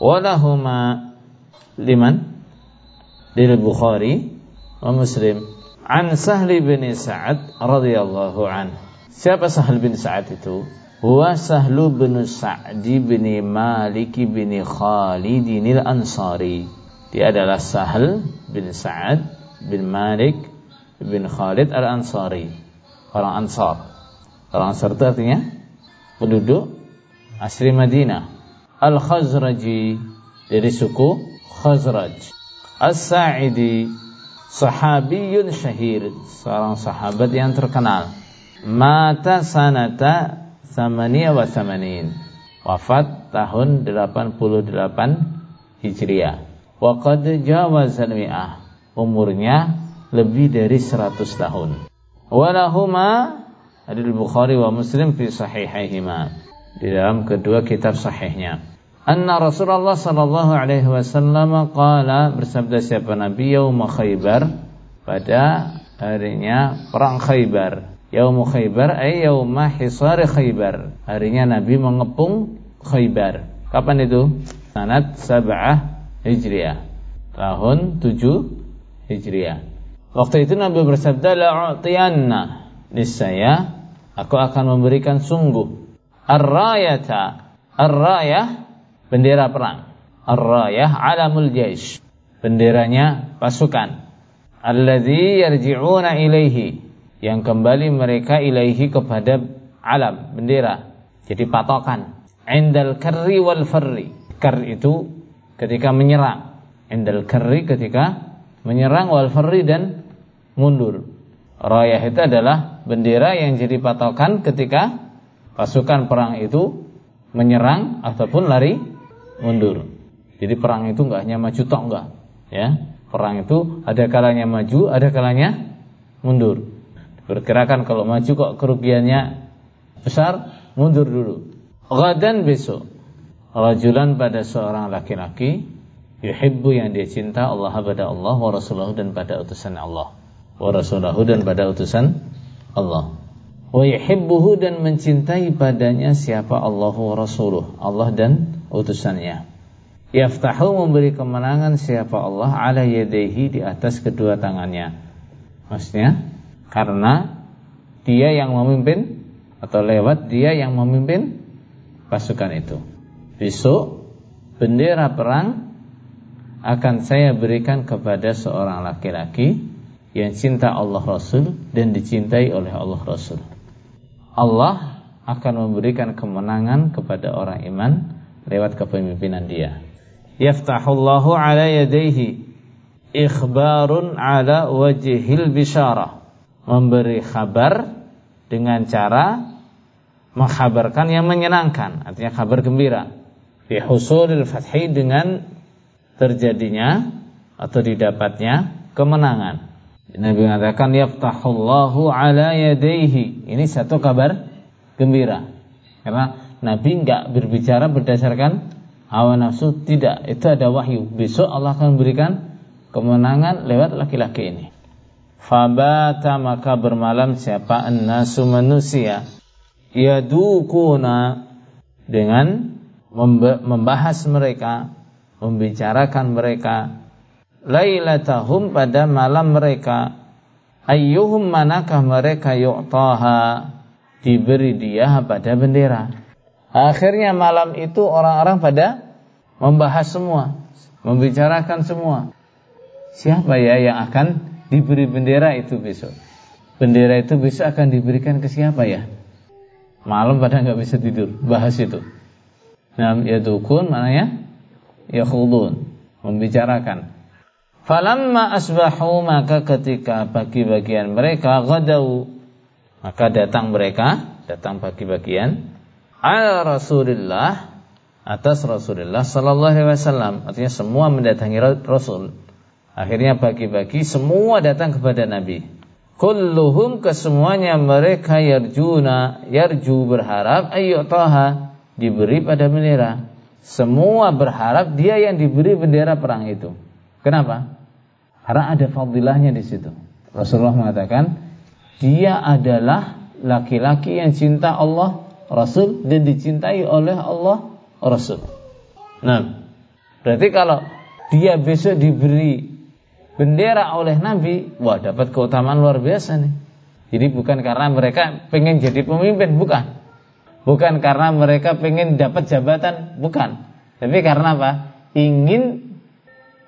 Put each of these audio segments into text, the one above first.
walahuma liman? Lil Bukhari wa Muslim. An Sahli bin Sa'ad radhiyallahu an siapa Sahl bin Sa'ad itu? Huwa Sahlu bin Sa'di bin Malik bin Khalid al-Ansari. Dia adalah Sahl bin Sa'ad bin Malik bin Khalid al-Ansari. Orang Ansar. Orang Ansar itu artinya penduduk asli Madinah Al-Khazraji dari suku Khazraj. As-Sa'idi sahabiyun syahir seorang sahabat yang terkenal. Mata sanata samania wa samanin wafat tahun 88 Hijriah. Wa qad jawazal mi'ah umurnya lebih dari 100 tahun. Walahuma hadis Bukhari wa Muslim fi sahihaihima di dalam kedua kitab sahihnya anna Rasulullah sallallahu alaihi wasallam qala bersabda siapa Nabi yaum Khaybar pada harinya perang Khaybar. Yaum Khaybar ay yaum hisar Khaybar. Harinya Nabi mengepung Khaybar. Kapan itu? Sanad sab'ah Hijriah. Tahun 7 Hijriah. Waktu itu Nabi bersabda la'utiyanna niscaya aku akan memberikan sungguh ar-rayata ar-rayah bendera perang. Ar-rayah alamul jaish. Benderanya pasukan. Alladzi yarji'una ilaihi. Yang kembali mereka ilaihi kepada alam, bendera. Jadi patokan. Indal karri wal farri. Kar itu ketika menyerang. Indal karri ketika menyerang wal farri dan mundur. Rayah itu adalah bendera yang jadi patokan ketika pasukan perang itu menyerang ataupun lari mundur. Jadi perang itu enggak hanya maju tok enggak, ya. Perang itu ada kalanya maju, ada kalanya mundur. Berkirakan kalau maju kok kerugiannya besar, mundur dulu. Gadan besok, rajulan pada seorang laki-laki yuhibbu yang dia cinta Allah pada Allah wa Rasuluhu dan pada utusan Allah. Wa Rasuluhu dan pada utusan Allah. Wa yuhibbuhu dan mencintai padanya siapa Allah wa Rasuluh. Allah dan utusannya. Yaftahu memberi kemenangan siapa Allah ala yadaihi di atas kedua tangannya. Maksudnya karena dia yang memimpin atau lewat dia yang memimpin pasukan itu. Besok bendera perang akan saya berikan kepada seorang laki-laki yang cinta Allah Rasul dan dicintai oleh Allah Rasul. Allah akan memberikan kemenangan kepada orang iman lewat kepemimpinan dia. Yaftahullahu ala yadayhi ikhbarun ala wajhil bisyarah. Memberi kabar dengan cara mengkhabarkan yang menyenangkan, artinya kabar gembira. Fi husulil dengan terjadinya atau didapatnya kemenangan. Nabi mengatakan yaftahullahu ala yadayhi. Ini satu kabar gembira. Karena Nabi enggak berbicara berdasarkan hawa nafsu, tidak. Itu ada wahyu. Besok Allah akan memberikan kemenangan lewat laki-laki ini. Fabata maka bermalam siapa nasu manusia yadukuna dengan membahas mereka, membicarakan mereka lailatahum pada malam mereka ayyuhum manakah mereka yu'taha diberi dia pada bendera Akhirnya malam itu orang-orang pada membahas semua, membicarakan semua. Siapa ya yang akan diberi bendera itu besok? Bendera itu besok akan diberikan ke siapa ya? Malam pada nggak bisa tidur, bahas itu. Nah, ya dukun mananya? Ya khudun, membicarakan. Falamma asbahu maka ketika bagi bagian mereka gadau maka datang mereka, datang bagi ala Rasulillah atas Rasulullah sallallahu alaihi wasallam. Artinya semua mendatangi Rasul. Akhirnya bagi-bagi semua datang kepada Nabi. Kulluhum kesemuanya mereka yarjuna yarju berharap ayyutaha diberi pada bendera. Semua berharap dia yang diberi bendera perang itu. Kenapa? Karena ada fadilahnya di situ. Rasulullah mengatakan, dia adalah laki-laki yang cinta Allah Rasul dan dicintai oleh Allah Rasul. Nah, Berarti kalau dia besok diberi bendera oleh Nabi, wah dapat keutamaan luar biasa nih. Jadi bukan karena mereka pengen jadi pemimpin, bukan. Bukan karena mereka pengen dapat jabatan, bukan. Tapi karena apa? Ingin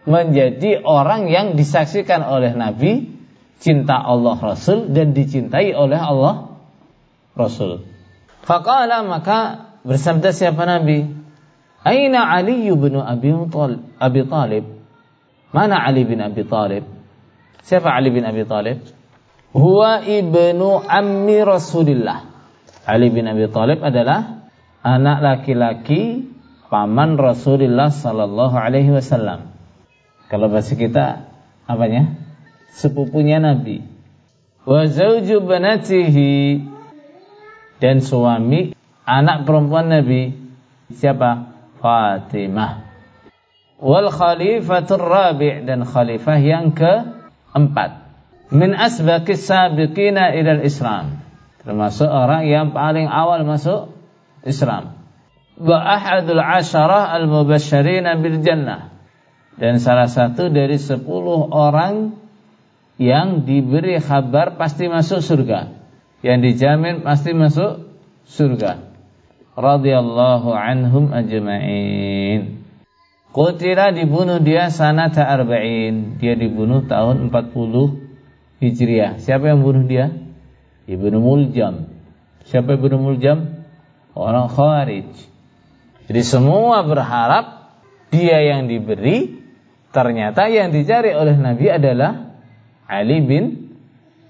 menjadi orang yang disaksikan oleh Nabi, cinta Allah Rasul dan dicintai oleh Allah Rasul. Faqala maka bersabda siapa Nabi? Aina Ali bin Abi Talib? Mana Ali bin Abi Talib? Siapa Ali bin Abi Talib? Huwa ibnu ammi Rasulillah. Ali bin Abi Talib adalah anak laki-laki paman Rasulullah sallallahu alaihi wasallam. Kalau bahasa kita apanya? Sepupunya Nabi. Wa zauju banatihi dan suami anak perempuan Nabi siapa? Fatimah. Wal khalifatur rabi' dan khalifah yang keempat. Min asbaqis sabiqina ilal Islam. Termasuk orang yang paling awal masuk Islam. Wa ahadul asyarah al-mubasyirina bil jannah dan salah satu dari sepuluh orang yang diberi kabar pasti masuk surga yang dijamin pasti masuk surga. Radhiyallahu anhum ajma'in. Qutila dibunuh dia sanata arba'in. Dia dibunuh tahun 40 Hijriah. Siapa yang bunuh dia? Ibnu Muljam. Siapa Ibnu Muljam? Orang Khawarij. Jadi semua berharap dia yang diberi. Ternyata yang dicari oleh Nabi adalah Ali bin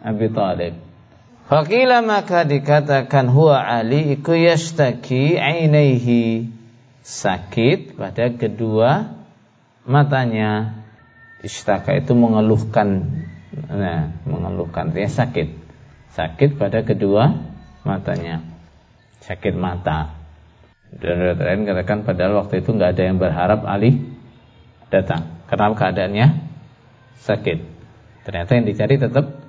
Abi Thalib. Fakila maka dikatakan huwa Ali iku yashtaki ainaihi sakit pada kedua matanya. Istaka itu mengeluhkan nah, mengeluhkan dia sakit. Sakit pada kedua matanya. Sakit mata. Dan lain katakan padahal waktu itu nggak ada yang berharap Ali datang karena keadaannya sakit. Ternyata yang dicari tetap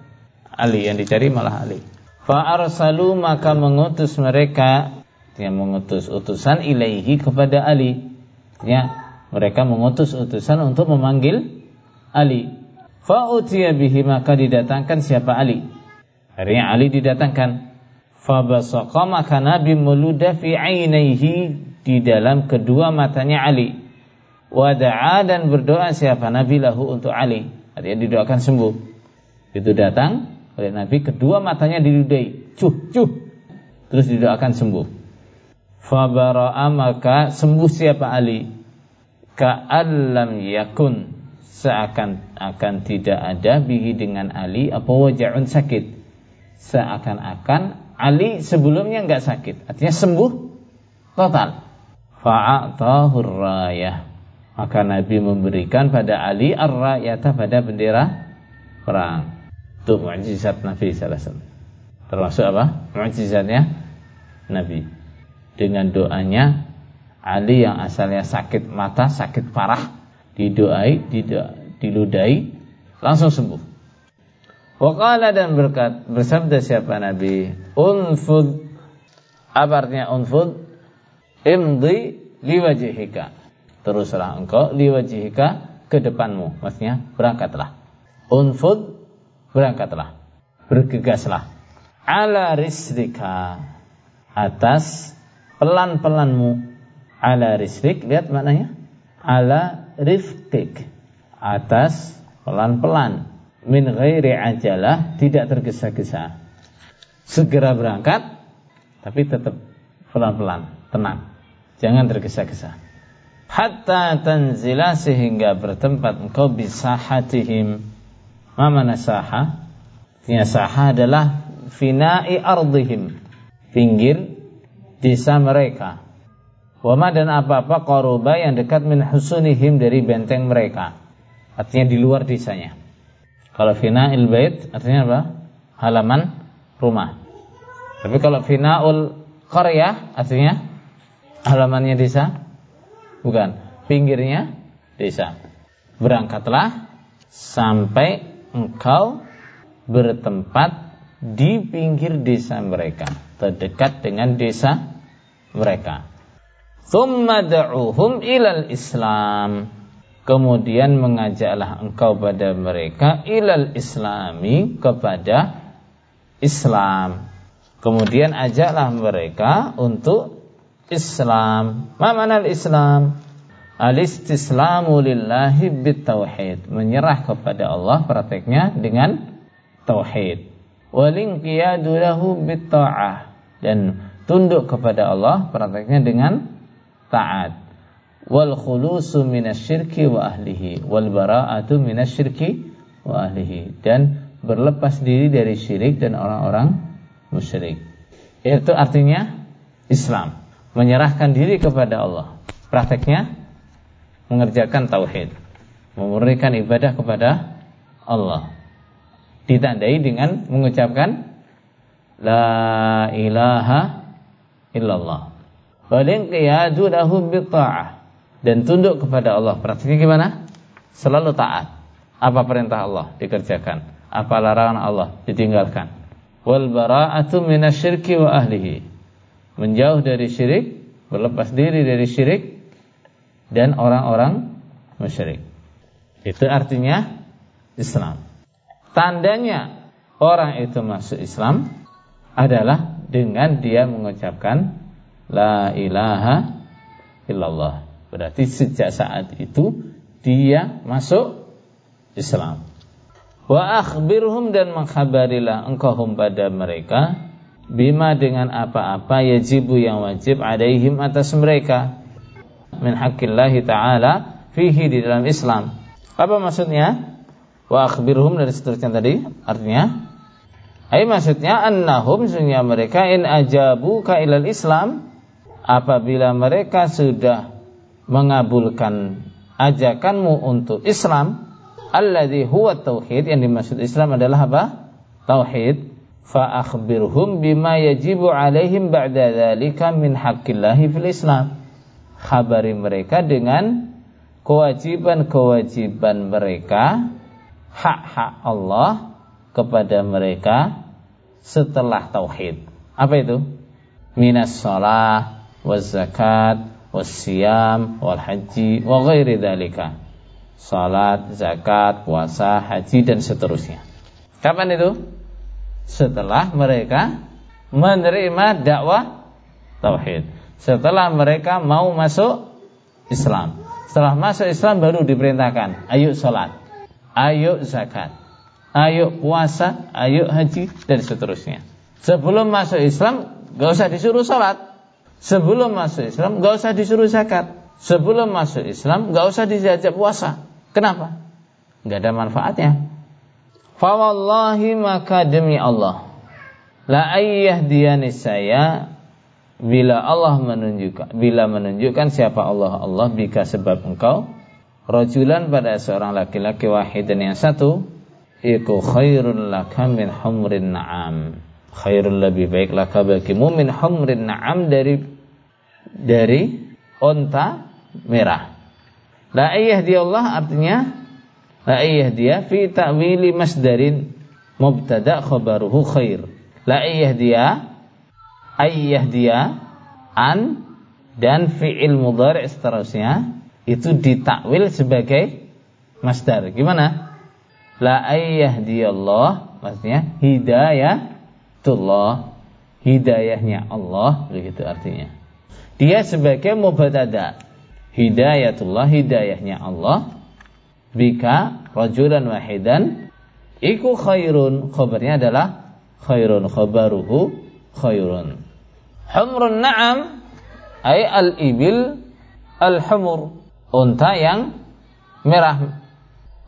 Ali, yang dicari malah Ali. Fa'arsalu maka mengutus mereka yang mengutus utusan ilaihi kepada Ali. Ya, mereka mengutus utusan untuk memanggil Ali. Fa'utiya bihi maka didatangkan siapa Ali? Akhirnya Ali didatangkan. Fabasaqa maka Nabi meludah fi ainaihi di dalam kedua matanya Ali wada'a dan berdoa siapa Nabi lahu untuk Ali. Artinya didoakan sembuh. Itu datang oleh Nabi kedua matanya diludai, cuh cuh. Terus didoakan sembuh. Fabara'a maka sembuh siapa Ali? Ka'allam yakun seakan akan tidak ada bihi dengan Ali apa waja'un sakit. Seakan-akan Ali sebelumnya enggak sakit. Artinya sembuh total. Fa'atahu rayah maka Nabi memberikan pada Ali ar-rayata pada bendera perang. Itu mukjizat Nabi wasallam. Termasuk apa? Mukjizatnya Nabi. Dengan doanya Ali yang asalnya sakit mata, sakit parah, didoai, diludai, langsung sembuh. Waqala dan berkat bersabda siapa Nabi? Unfud apa artinya unfud? Imdi liwajihika teruslah engkau liwajihika ke depanmu maksudnya berangkatlah unfud berangkatlah. Bergegaslah. Ala risrika. Atas pelan-pelanmu. Ala risrik. Lihat maknanya. Ala riftik atas pelan-pelan. Min ghairi ajalah. Tidak tergesa-gesa. Segera berangkat. Tapi tetap pelan-pelan. Tenang. Jangan tergesa-gesa. Hatta tanzila sehingga bertempat engkau bisa hatihim. Mana saha? Ya saha adalah finai ardihim, pinggir desa mereka. Wama dan apa-apa koruba yang dekat min husunihim dari benteng mereka. Artinya di luar desanya. Kalau fina'il bait artinya apa? Halaman rumah. Tapi kalau fina'ul qaryah artinya halamannya desa bukan pinggirnya desa. Berangkatlah sampai engkau bertempat di pinggir desa mereka, terdekat dengan desa mereka. Thumma da'uhum ilal Islam. Kemudian mengajaklah engkau pada mereka ilal Islami kepada Islam. Kemudian ajaklah mereka untuk Islam. Ma mana Islam? Al-istislamu lillahi bitauhid. Menyerah kepada Allah prakteknya dengan tauhid. Walinqiyadu lahu bitta'ah. Dan tunduk kepada Allah prakteknya dengan taat. Wal khulusu minasyirki wa ahlihi. Wal bara'atu minasyirki wa ahlihi. Dan berlepas diri dari syirik dan orang-orang musyrik. Itu artinya Islam. Menyerahkan diri kepada Allah. Prakteknya mengerjakan tauhid, memurnikan ibadah kepada Allah. Ditandai dengan mengucapkan la ilaha illallah. Walinqiyadu lahu dan tunduk kepada Allah. Praktiknya gimana? Selalu taat. Apa perintah Allah dikerjakan, apa larangan Allah ditinggalkan. Wal bara'atu minasyirki wa ahlihi. Menjauh dari syirik, berlepas diri dari syirik dan orang-orang musyrik. Itu artinya Islam. Tandanya orang itu masuk Islam adalah dengan dia mengucapkan la ilaha illallah. Berarti sejak saat itu dia masuk Islam. Wa akhbirhum dan mengkhabarilah engkau pada mereka bima dengan apa-apa yajibu yang wajib adaihim atas mereka min haqqillahi ta'ala fihi di dalam Islam. Apa maksudnya? Wa akhbirhum dari seterusnya tadi artinya Hai maksudnya annahum sungguh mereka in ajabu ka ilal Islam apabila mereka sudah mengabulkan ajakanmu untuk Islam alladzi huwa tauhid yang dimaksud Islam adalah apa? Tauhid fa akhbirhum bima yajibu alaihim ba'da dzalika min haqqillahi fil Islam khabari mereka dengan kewajiban-kewajiban mereka, hak-hak Allah kepada mereka setelah tauhid. Apa itu? Minas shalah, waz zakat, was siyam, wal haji, wa ghairi dzalika. Salat, zakat, puasa, haji dan seterusnya. Kapan itu? Setelah mereka menerima dakwah tauhid setelah mereka mau masuk Islam. Setelah masuk Islam baru diperintahkan, ayo sholat, ayo zakat, ayo puasa, ayo haji dan seterusnya. Sebelum masuk Islam gak usah disuruh sholat. Sebelum masuk Islam gak usah disuruh zakat. Sebelum masuk Islam gak usah diajak puasa. Kenapa? Gak ada manfaatnya. Fawallahi maka demi Allah. La ayyah saya bila Allah menunjukkan bila menunjukkan siapa Allah Allah bika sebab engkau. Rajulan pada seorang laki-laki wahid dan yang satu iku khairun laka min humrin na'am. Khairun lebih baik laka bagimu min humrin na'am dari dari onta merah. La dia Allah artinya la dia fi ta'wili masdarin mubtada khabaruhu khair. La dia ayyah dia an dan fi'il mudhari' seterusnya itu ditakwil sebagai masdar. Gimana? La ayyah Allah maksudnya hidayatullah hidayahnya Allah begitu artinya. Dia sebagai mubtada. Hidayatullah hidayahnya Allah bika rajulan wahidan iku khairun khabarnya adalah khairun khabaruhu khairun Humrun na'am ay al-ibil al-humur. Unta yang merah.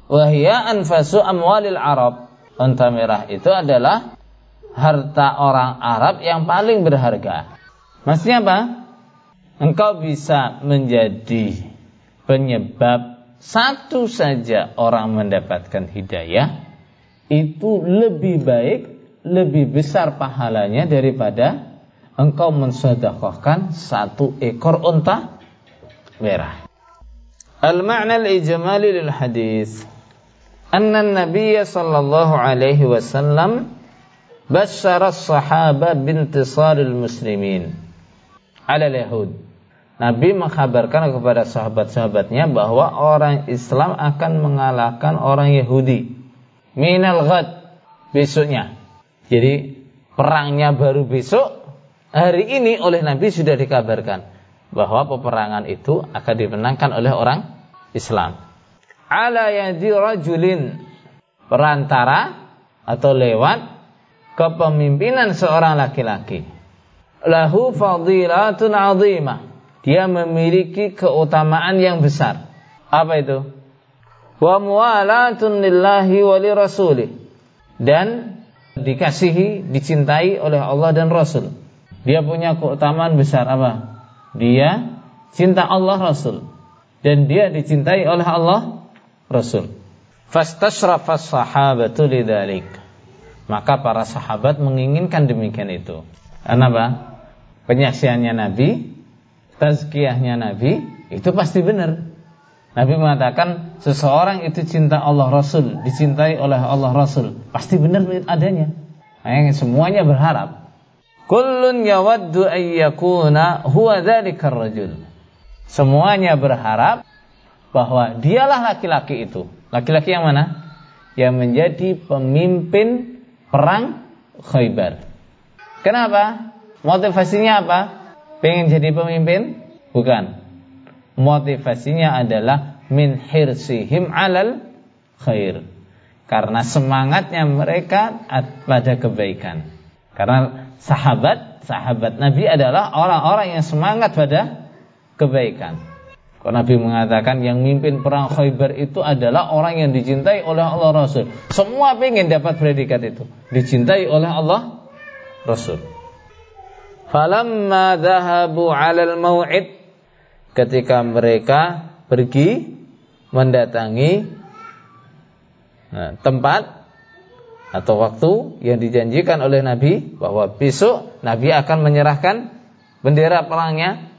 Wahia anfasu amwalil Arab. Unta merah itu adalah harta orang Arab yang paling berharga. Maksudnya apa? Engkau bisa menjadi penyebab satu saja orang mendapatkan hidayah itu lebih baik, lebih besar pahalanya daripada engkau mensedekahkan satu ekor unta merah. Al-ma'na al-ijmali lil hadis anna an-nabiy sallallahu alaihi wasallam basyara as-sahaba bintisar al-muslimin ala al-yahud Nabi mengkabarkan kepada sahabat-sahabatnya bahwa orang Islam akan mengalahkan orang Yahudi. Minal ghad besoknya. Jadi perangnya baru besok. Hari ini oleh Nabi sudah dikabarkan bahwa peperangan itu akan dimenangkan oleh orang Islam. Ala yadi rajulin perantara atau lewat kepemimpinan seorang laki-laki. Lahu fadilatun azimah. Dia memiliki keutamaan yang besar. Apa itu? Wa muwalatun lillahi wa li rasulih. Dan dikasihi, dicintai oleh Allah dan Rasul. Dia punya keutamaan besar apa? Dia cinta Allah Rasul dan dia dicintai oleh Allah Rasul. Sahabatu. Maka para sahabat menginginkan demikian itu. Kenapa? Penyaksiannya Nabi, tazkiyahnya Nabi, itu pasti benar. Nabi mengatakan seseorang itu cinta Allah Rasul, dicintai oleh Allah Rasul, pasti benar adanya. Nah, semuanya berharap. Kullun yawaddu ayyakuna huwa dzalikar rajul. Semuanya berharap bahwa dialah laki-laki itu. Laki-laki yang mana? Yang menjadi pemimpin perang Khaybar. Kenapa? Motivasinya apa? Pengen jadi pemimpin? Bukan. Motivasinya adalah min hirsihim alal khair. Karena semangatnya mereka pada kebaikan. Karena sahabat, sahabat Nabi adalah orang-orang yang semangat pada kebaikan. Kalau Nabi mengatakan yang mimpin perang Khaybar itu adalah orang yang dicintai oleh Allah Rasul. Semua ingin dapat predikat itu. Dicintai oleh Allah Rasul. Falamma dhahabu 'alal mau'id ketika mereka pergi mendatangi nah, tempat atau waktu yang dijanjikan oleh Nabi bahwa besok Nabi akan menyerahkan bendera perangnya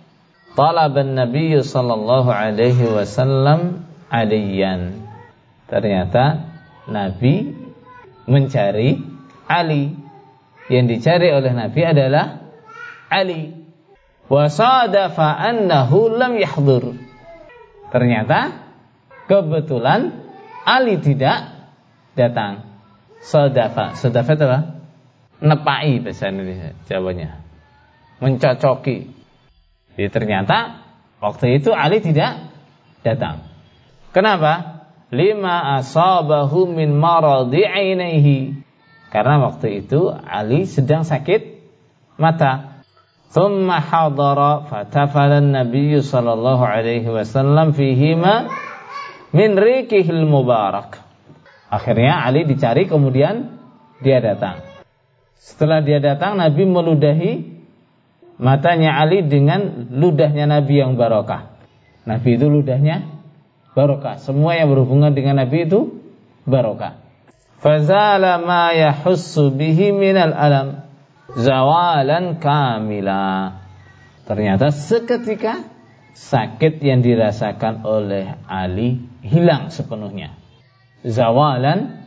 talaban Nabi sallallahu alaihi wasallam aliyan. Ternyata Nabi mencari Ali. Yang dicari oleh Nabi adalah Ali. Wa sadafa annahu lam yahdur. Ternyata kebetulan Ali tidak datang. Sadafa. Sadafa itu apa? Nepai bahasa Indonesia Jawanya. Mencocoki jadi ternyata waktu itu Ali tidak datang. Kenapa? Lima asabahu min maradi ainihi. Karena waktu itu Ali sedang sakit mata. Thumma hadara fatafala Nabi sallallahu alaihi wasallam fihima min rikihil mubarak. Akhirnya Ali dicari kemudian dia datang. Setelah dia datang Nabi meludahi matanya Ali dengan ludahnya Nabi yang barokah. Nabi itu ludahnya barokah. Semua yang berhubungan dengan Nabi itu barokah. Fazala ma yahussu bihi minal alam zawalan kamila. Ternyata seketika sakit yang dirasakan oleh Ali hilang sepenuhnya. Zawalan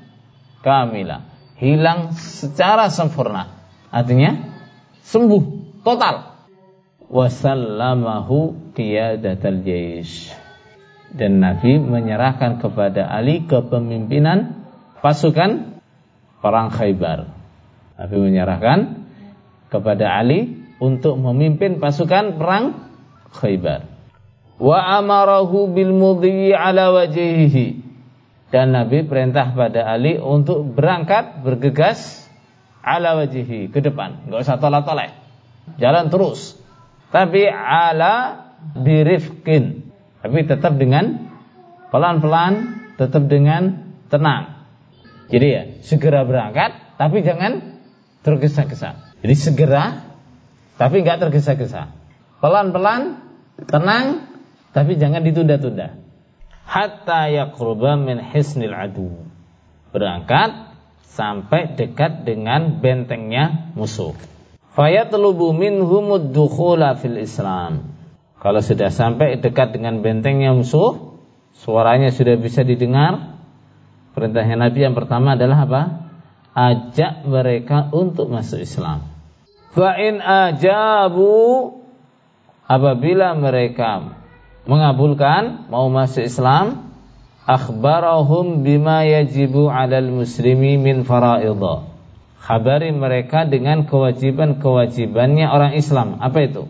kamila. Hilang secara sempurna. Artinya sembuh total wasallamahu qiyadatal jaysh dan Nabi menyerahkan kepada Ali kepemimpinan pasukan perang Khaybar. Nabi menyerahkan kepada Ali untuk memimpin pasukan perang Khaybar. Wa amarahu bil mudhi ala wajhihi. Dan Nabi perintah pada Ali untuk berangkat bergegas ala wajhihi ke depan, enggak usah tolak-tolak jalan terus. Tapi ala birifkin. Tapi tetap dengan pelan-pelan, tetap dengan tenang. Jadi ya, segera berangkat, tapi jangan tergesa-gesa. Jadi segera, tapi nggak tergesa-gesa. Pelan-pelan, tenang, tapi jangan ditunda-tunda. Hatta yaqruba min hisnil adu. Berangkat sampai dekat dengan bentengnya musuh fayatlubu minhumud dukhula fil Islam. Kalau sudah sampai dekat dengan bentengnya musuh, suaranya sudah bisa didengar. Perintahnya Nabi yang pertama adalah apa? Ajak mereka untuk masuk Islam. Fa in ajabu apabila mereka mengabulkan mau masuk Islam akhbarahum bima yajibu 'alal muslimi min fara'idha. Khabari mereka dengan kewajiban-kewajibannya orang Islam. Apa itu?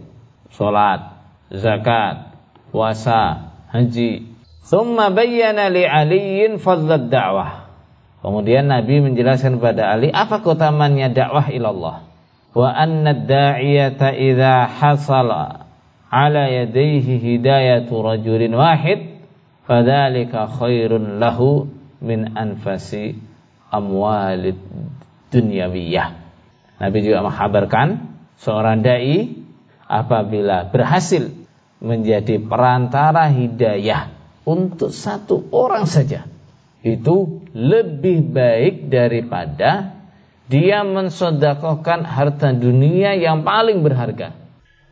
Salat zakat puasa haji. Thumma bayyana li aliyin fadlad da'wah. Kemudian Nabi menjelaskan kepada Ali apa keutamaannya dakwah ilallah wa anna ad-da'iyata idza hasala ala yadayhi hidayatu rajulin wahid fadzalika khairun lahu min anfasi amwalid dunyawiyah. Nabi juga menghabarkan seorang dai apabila berhasil menjadi perantara hidayah untuk satu orang saja itu lebih baik daripada dia mensodakohkan harta dunia yang paling berharga.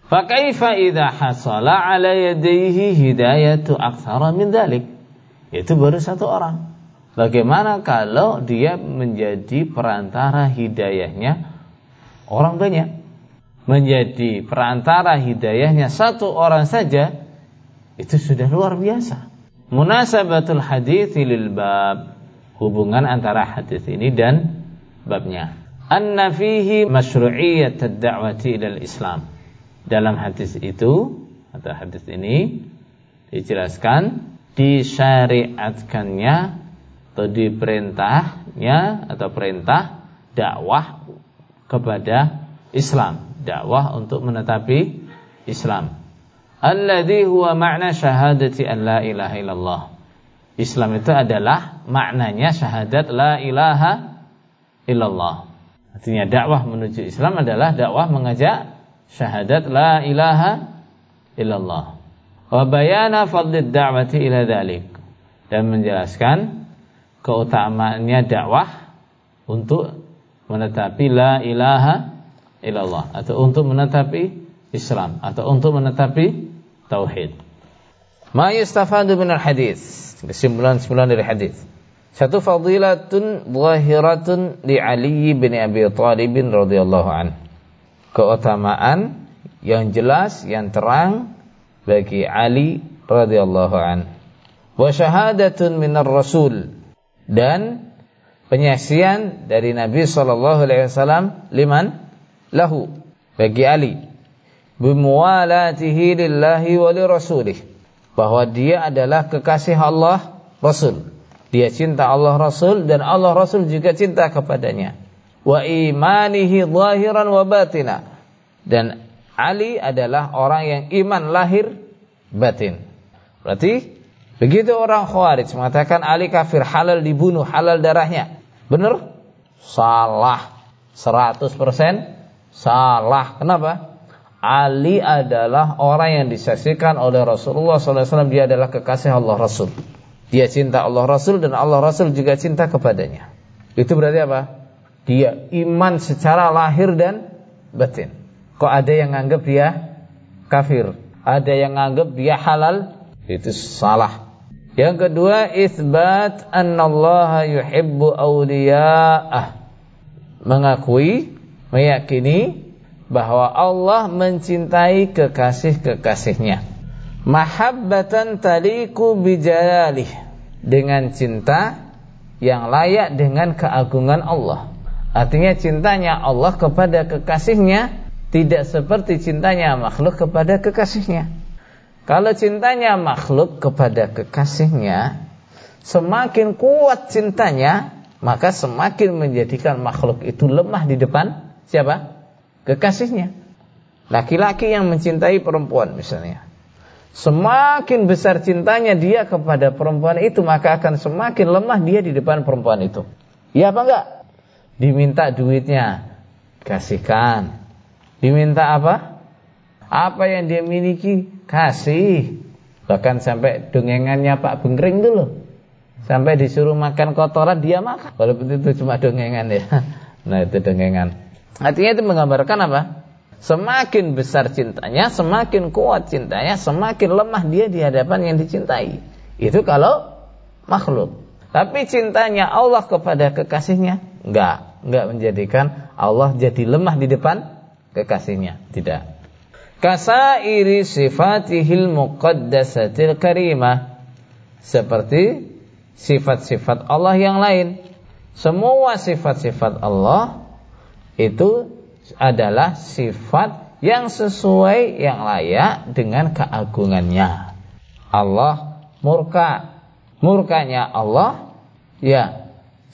Fakaifa idza hasala ala yadayhi hidayatu aktsara min dzalik? Itu baru satu orang. Bagaimana kalau dia menjadi perantara hidayahnya orang banyak? Menjadi perantara hidayahnya satu orang saja itu sudah luar biasa. Munasabatul hadits lil bab. Hubungan antara hadis ini dan babnya. Anna fihi masyru'iyyat ad-da'wati ilal Islam. Dalam hadis itu atau hadis ini dijelaskan disyariatkannya atau diperintahnya atau perintah dakwah kepada Islam, dakwah untuk menetapi Islam. Alladhi huwa makna syahadati an la ilaha illallah. Islam itu adalah maknanya syahadat la ilaha illallah. Artinya dakwah menuju Islam adalah dakwah mengajak syahadat la ilaha illallah. Wa bayana fadlid da'wati ila dhalik. Dan menjelaskan keutamaannya dakwah untuk menetapi la ilaha illallah atau untuk menetapi Islam atau untuk menetapi tauhid. Ma yustafadu min al-hadis. Kesimpulan-kesimpulan dari hadis. Satu fadilatun zahiratun li Ali bin Abi Thalib radhiyallahu an. Keutamaan yang jelas, yang terang bagi Ali radhiyallahu an. Wa syahadatun minar rasul. Dan penyaksian dari Nabi sallallahu alaihi wasallam liman? Lahu. Bagi Ali. Bimuwalatihi lillahi wa li rasulih bahwa dia adalah kekasih Allah Rasul dia cinta Allah Rasul dan Allah Rasul juga cinta kepadanya. Wa imanihi zahiran wa batina. Dan Ali adalah orang yang iman lahir batin. Berarti begitu orang Khawarij mengatakan Ali kafir halal dibunuh, halal darahnya. Benar? Salah. 100% salah. Kenapa? Ali adalah orang yang disaksikan oleh Rasulullah SAW. Dia adalah kekasih Allah Rasul. Dia cinta Allah Rasul dan Allah Rasul juga cinta kepadanya. Itu berarti apa? Dia iman secara lahir dan batin. Kok ada yang nganggap dia kafir? Ada yang nganggap dia halal? Itu salah. Yang kedua, isbat annallaha yuhibbu awliya'ah. Mengakui, meyakini bahwa Allah mencintai kekasih-kekasihnya mahabbatan taliku bijalih dengan cinta yang layak dengan keagungan Allah. Artinya cintanya Allah kepada kekasihnya tidak seperti cintanya makhluk kepada kekasihnya. Kalau cintanya makhluk kepada kekasihnya semakin kuat cintanya, maka semakin menjadikan makhluk itu lemah di depan siapa? Kekasihnya. Laki-laki yang mencintai perempuan misalnya Semakin besar cintanya dia kepada perempuan itu, maka akan semakin lemah dia di depan perempuan itu. Iya apa enggak? Diminta duitnya, kasihkan. Diminta apa? Apa yang dia miliki, kasih. Bahkan sampai dongengannya Pak Bengkring dulu. Sampai disuruh makan kotoran, dia makan. Walaupun itu cuma dongengan ya. Nah itu dongengan. Artinya itu menggambarkan apa? Semakin besar cintanya, semakin kuat cintanya, semakin lemah dia di hadapan yang dicintai. Itu kalau makhluk. Tapi cintanya Allah kepada kekasihnya, enggak. Enggak menjadikan Allah jadi lemah di depan kekasihnya. Tidak. kasairi sifatihil muqaddasatil karimah seperti sifat-sifat Allah yang lain semua sifat-sifat Allah itu adalah sifat yang sesuai yang layak dengan keagungannya Allah murka murkanya Allah ya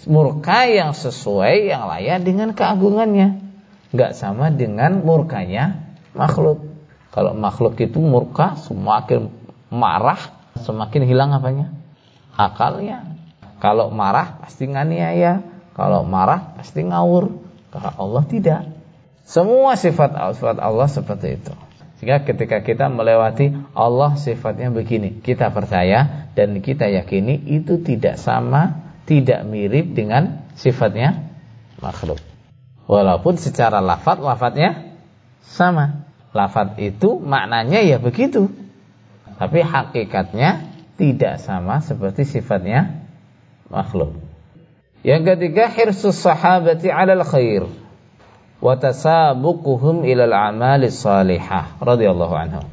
murka yang sesuai yang layak dengan keagungannya nggak sama dengan murkanya makhluk kalau makhluk itu murka, semakin marah, semakin hilang apanya? Akalnya. Kalau marah pasti nganiaya, kalau marah pasti ngawur. Kalau Allah tidak. Semua sifat sifat Allah seperti itu. Sehingga ketika kita melewati Allah sifatnya begini, kita percaya dan kita yakini itu tidak sama, tidak mirip dengan sifatnya makhluk. Walaupun secara lafat lafadznya sama lafat itu maknanya ya begitu. Tapi hakikatnya tidak sama seperti sifatnya makhluk. Yang ketiga hirsus sahabati 'alal khair wa tasabuquhum ilal amali salihah radhiyallahu anhum.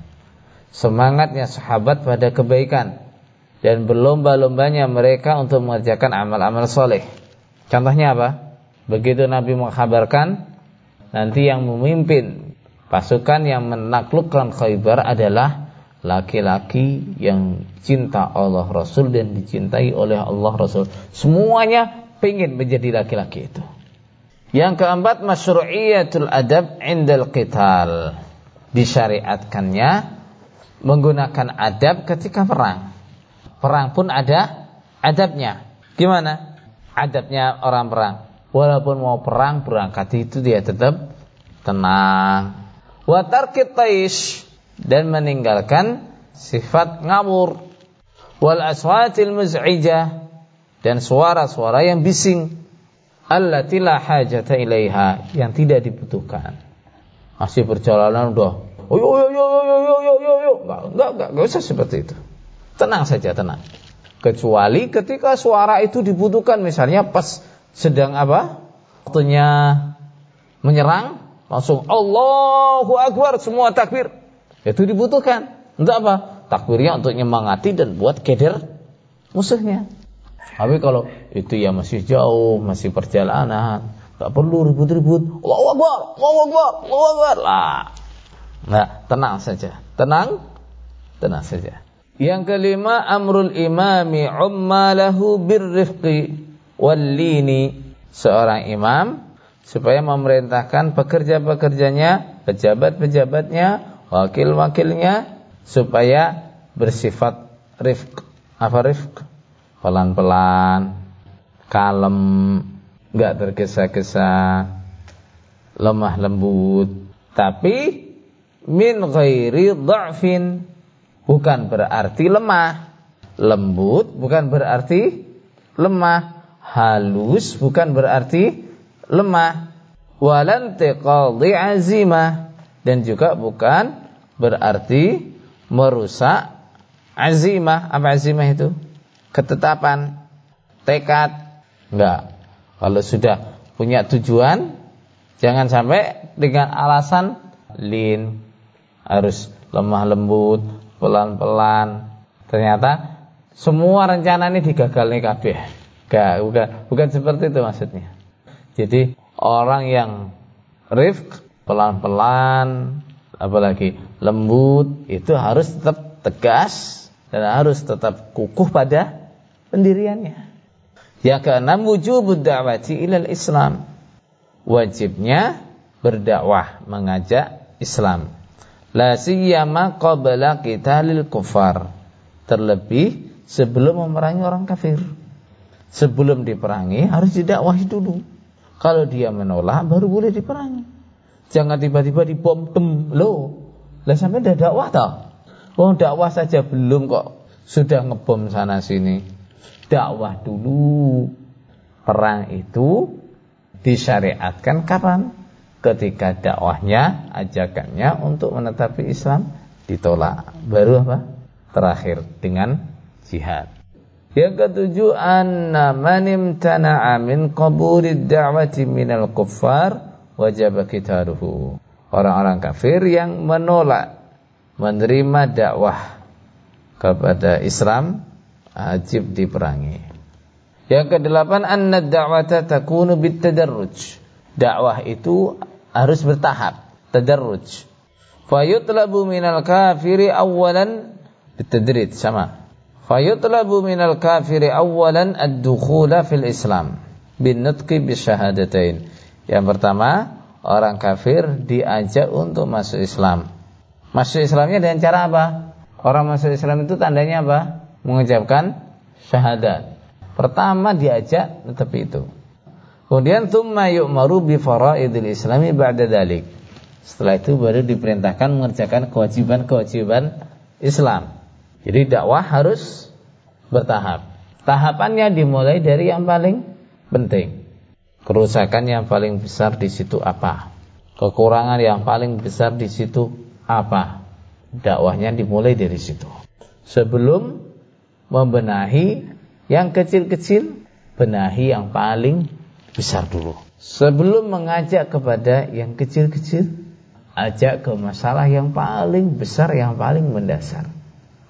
Semangatnya sahabat pada kebaikan dan berlomba-lombanya mereka untuk mengerjakan amal-amal soleh. Contohnya apa? Begitu Nabi mengkabarkan nanti yang memimpin Pasukan yang menaklukkan Khaybar adalah laki-laki yang cinta Allah Rasul dan dicintai oleh Allah Rasul. Semuanya ingin menjadi laki-laki itu. Yang keempat masyru'iyatul adab indal qital. Disyariatkannya menggunakan adab ketika perang. Perang pun ada adabnya. Gimana? Adabnya orang perang. Walaupun mau perang berangkat itu dia tetap tenang, wa tarkit dan meninggalkan sifat ngawur wal aswatil muz'ijah dan suara-suara yang bising allati la hajata ilaiha yang tidak dibutuhkan masih perjalanan udah oh yo yo yo yo yo yo yo yo enggak enggak enggak, enggak usah seperti itu tenang saja tenang kecuali ketika suara itu dibutuhkan misalnya pas sedang apa waktunya menyerang Langsung Allahu Akbar semua takbir. Itu dibutuhkan. Untuk apa? Takbirnya untuk nyemangati dan buat keder musuhnya. Tapi kalau itu ya masih jauh, masih perjalanan, nggak perlu ribut-ribut. Allahu Akbar, Allahu Akbar, Allahu Akbar. Lah. Nah, tenang saja. Tenang, tenang saja. Yang kelima, amrul imami ummalahu birrifqi wallini. Seorang imam supaya memerintahkan pekerja-pekerjanya, pejabat-pejabatnya, wakil-wakilnya supaya bersifat rifq. Apa rifq? Pelan-pelan, kalem, enggak tergesa-gesa, lemah lembut, tapi min ghairi dha'fin bukan berarti lemah. Lembut bukan berarti lemah. Halus bukan berarti lemah walan tiqadhi azimah dan juga bukan berarti merusak azimah apa azimah itu ketetapan? Tekad? Enggak. Kalau sudah punya tujuan jangan sampai dengan alasan lin. Harus lemah lembut pelan-pelan. Ternyata semua rencana ini digagal nih kabeh enggak bukan bukan seperti itu maksudnya. Jadi orang yang rifq pelan-pelan apalagi lembut itu harus tetap tegas dan harus tetap kukuh pada pendiriannya. Ya keenam wujubud da'wati ilal Islam. Wajibnya berdakwah mengajak Islam. La siyama qabla qitalil kufar. Terlebih sebelum memerangi orang kafir. Sebelum diperangi harus didakwahi dulu. Kalau dia menolak baru boleh diperangi. Jangan tiba-tiba dibom tem lo. Lah sampai udah dakwah tau. Oh dakwah saja belum kok sudah ngebom sana sini. Dakwah dulu. Perang itu disyariatkan kapan? Ketika dakwahnya, ajakannya untuk menetapi Islam ditolak. Baru apa? Terakhir dengan jihad. Yang ketujuh anna man imtana'a min qaburid da'wati minal kuffar wajib qitaluhu. orang-orang kafir yang menolak menerima dakwah kepada Islam wajib diperangi. Yang kedelapan anna da'wata takunu bitadarruj. Dakwah itu harus bertahap, tadarruj. Fayutlabu minal kafiri awalan bitadrid sama. Fayutlabu minal kafiri awalan ad-dukhula fil Islam bin nutqi bisyahadatain. Yang pertama, orang kafir diajak untuk masuk Islam. Masuk Islamnya dengan cara apa? Orang masuk Islam itu tandanya apa? Mengucapkan syahadat. Pertama diajak tetapi itu. Kemudian thumma yu'maru bi faraidil islami ba'da dalik. Setelah itu baru diperintahkan mengerjakan kewajiban-kewajiban Islam. Jadi dakwah harus bertahap. Tahapannya dimulai dari yang paling penting. Kerusakan yang paling besar di situ apa? Kekurangan yang paling besar di situ apa? Dakwahnya dimulai dari situ. Sebelum membenahi yang kecil-kecil, benahi yang paling besar dulu. Sebelum mengajak kepada yang kecil-kecil, ajak ke masalah yang paling besar, yang paling mendasar.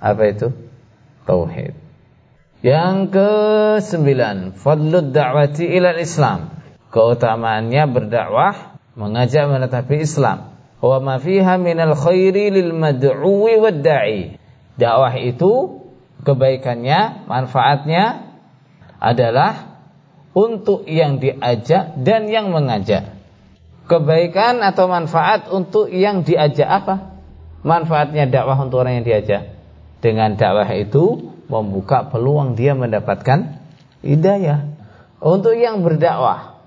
Apa itu? Tauhid. Yang ke sembilan, fadlud da'wati ilal Islam. Keutamaannya berdakwah, mengajak menetapi Islam. Wa ma fiha minal khairi lil mad'uwi wad da'i. Dakwah itu kebaikannya, manfaatnya adalah untuk yang diajak dan yang mengajak. Kebaikan atau manfaat untuk yang diajak apa? Manfaatnya dakwah untuk orang yang diajak. Dengan dakwah itu membuka peluang dia mendapatkan hidayah. Untuk yang berdakwah,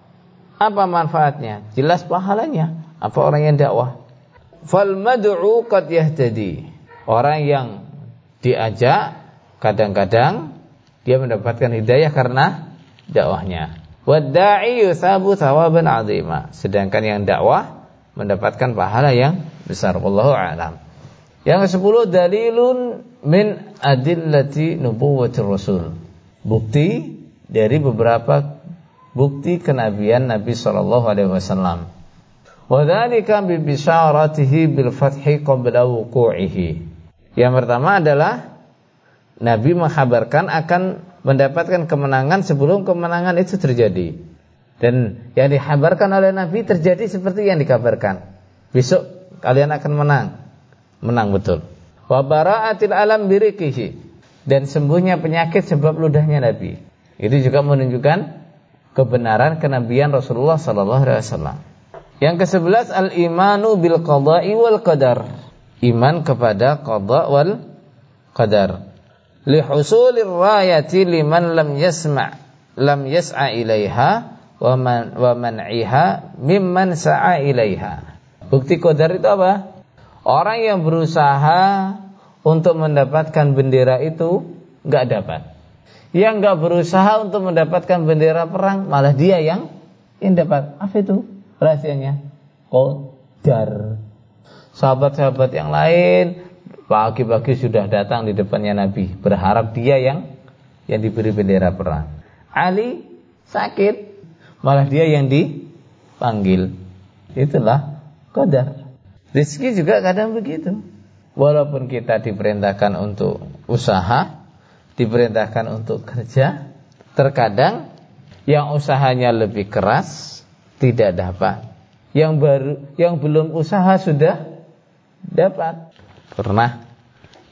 apa manfaatnya? Jelas pahalanya. Apa orang yang dakwah? Fal mad'u qad yahtadi. Orang yang diajak Kadang-kadang dia mendapatkan hidayah karena dakwahnya. Wadda'i yusabu thawaban 'azima. Sedangkan yang dakwah mendapatkan pahala yang besar. Wallahu a'lam. Yang ke-10 dalilun min adillati nubuwwatir rasul. Bukti dari beberapa bukti kenabian Nabi sallallahu alaihi wasallam. Wa dzalika bi bisyaratihi bil fathi qabla wuqu'ihi. Yang pertama adalah Nabi menghabarkan akan mendapatkan kemenangan sebelum kemenangan itu terjadi. Dan yang dihabarkan oleh Nabi terjadi seperti yang dikabarkan. Besok kalian akan menang. Menang betul. Wa bara'atil alam birikihi. Dan sembuhnya penyakit sebab ludahnya Nabi. Itu juga menunjukkan kebenaran kenabian Rasulullah sallallahu alaihi wasallam. Yang ke-11 al-imanu bil qada'i wal qadar. Iman kepada qada wal qadar lihusulir rayati liman lam yasma' lam yas'a ilaiha wa man wa man'iha mimman sa'a ilaiha. Bukti qadar itu apa? Orang yang berusaha untuk mendapatkan bendera itu enggak dapat. Yang enggak berusaha untuk mendapatkan bendera perang malah dia yang yang dapat. Apa itu rahasianya? Qadar. Sahabat-sahabat yang lain Pagi-pagi sudah datang di depannya Nabi, berharap dia yang yang diberi bendera perang. Ali sakit, malah dia yang dipanggil. Itulah qadar. Rizki juga kadang begitu. Walaupun kita diperintahkan untuk usaha, diperintahkan untuk kerja, terkadang yang usahanya lebih keras tidak dapat. Yang baru yang belum usaha sudah dapat. Pernah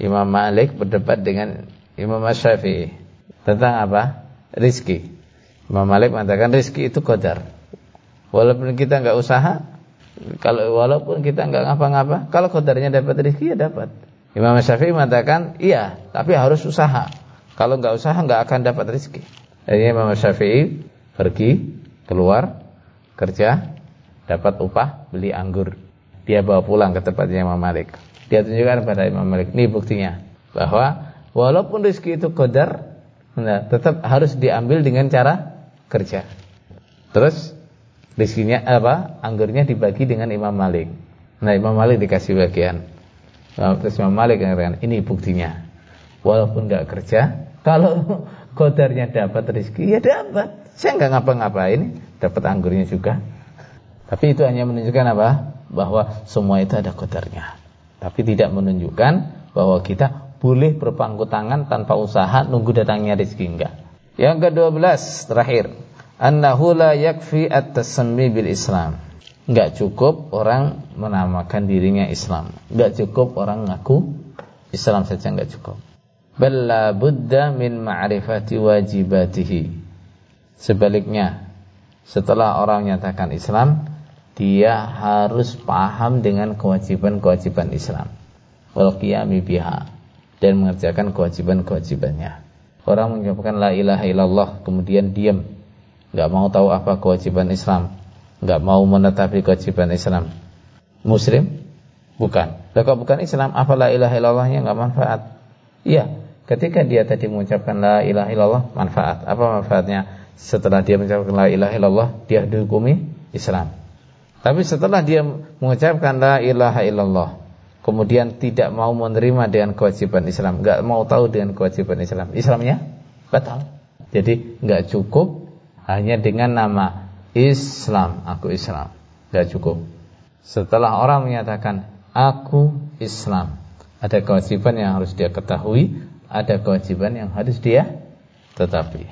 Imam Malik berdebat dengan Imam Syafi'i tentang apa? Rizki. Imam Malik mengatakan rizki itu qadar. Walaupun kita nggak usaha, kalau walaupun kita nggak ngapa-ngapa, kalau qadarnya dapat rizki ya dapat. Imam Syafi'i mengatakan iya, tapi harus usaha. Kalau nggak usaha nggak akan dapat rizki. Jadi Imam Syafi'i pergi keluar kerja dapat upah beli anggur. Dia bawa pulang ke tempatnya Imam Malik. Dia tunjukkan pada Imam Malik. Ini buktinya bahwa walaupun rezeki itu qadar, nah, tetap harus diambil dengan cara kerja. Terus rezekinya apa? Anggurnya dibagi dengan Imam Malik. Nah, Imam Malik dikasih bagian. Nah, terus Imam Malik yang ini buktinya. Walaupun nggak kerja, kalau kodarnya dapat rezeki ya dapat. Saya nggak ngapa-ngapain, dapat anggurnya juga. Tapi itu hanya menunjukkan apa? bahwa semua itu ada kodarnya. Tapi tidak menunjukkan bahwa kita boleh berpangku tangan tanpa usaha nunggu datangnya rezeki enggak. Yang ke-12 terakhir, annahu la yakfi at-tasammi bil Islam. Enggak cukup orang menamakan dirinya Islam. Enggak cukup orang ngaku Islam saja enggak cukup. Balla budda min ma'rifati wajibatihi. Sebaliknya, setelah orang menyatakan Islam, dia harus paham dengan kewajiban-kewajiban Islam. Wal biha dan mengerjakan kewajiban-kewajibannya. Orang mengucapkan la ilaha illallah kemudian diam, enggak mau tahu apa kewajiban Islam, enggak mau menetapi kewajiban Islam. Muslim? Bukan. Kalau bukan Islam, apa la ilaha illallahnya enggak manfaat? Iya, ketika dia tadi mengucapkan la ilaha illallah manfaat. Apa manfaatnya? setelah dia mengucapkan la ilaha illallah dia dihukumi Islam. Tapi setelah dia mengucapkan la ilaha illallah kemudian tidak mau menerima dengan kewajiban Islam, enggak mau tahu dengan kewajiban Islam, Islamnya batal. Jadi enggak cukup hanya dengan nama Islam, aku Islam. Enggak cukup. Setelah orang menyatakan aku Islam, ada kewajiban yang harus dia ketahui, ada kewajiban yang harus dia tetapi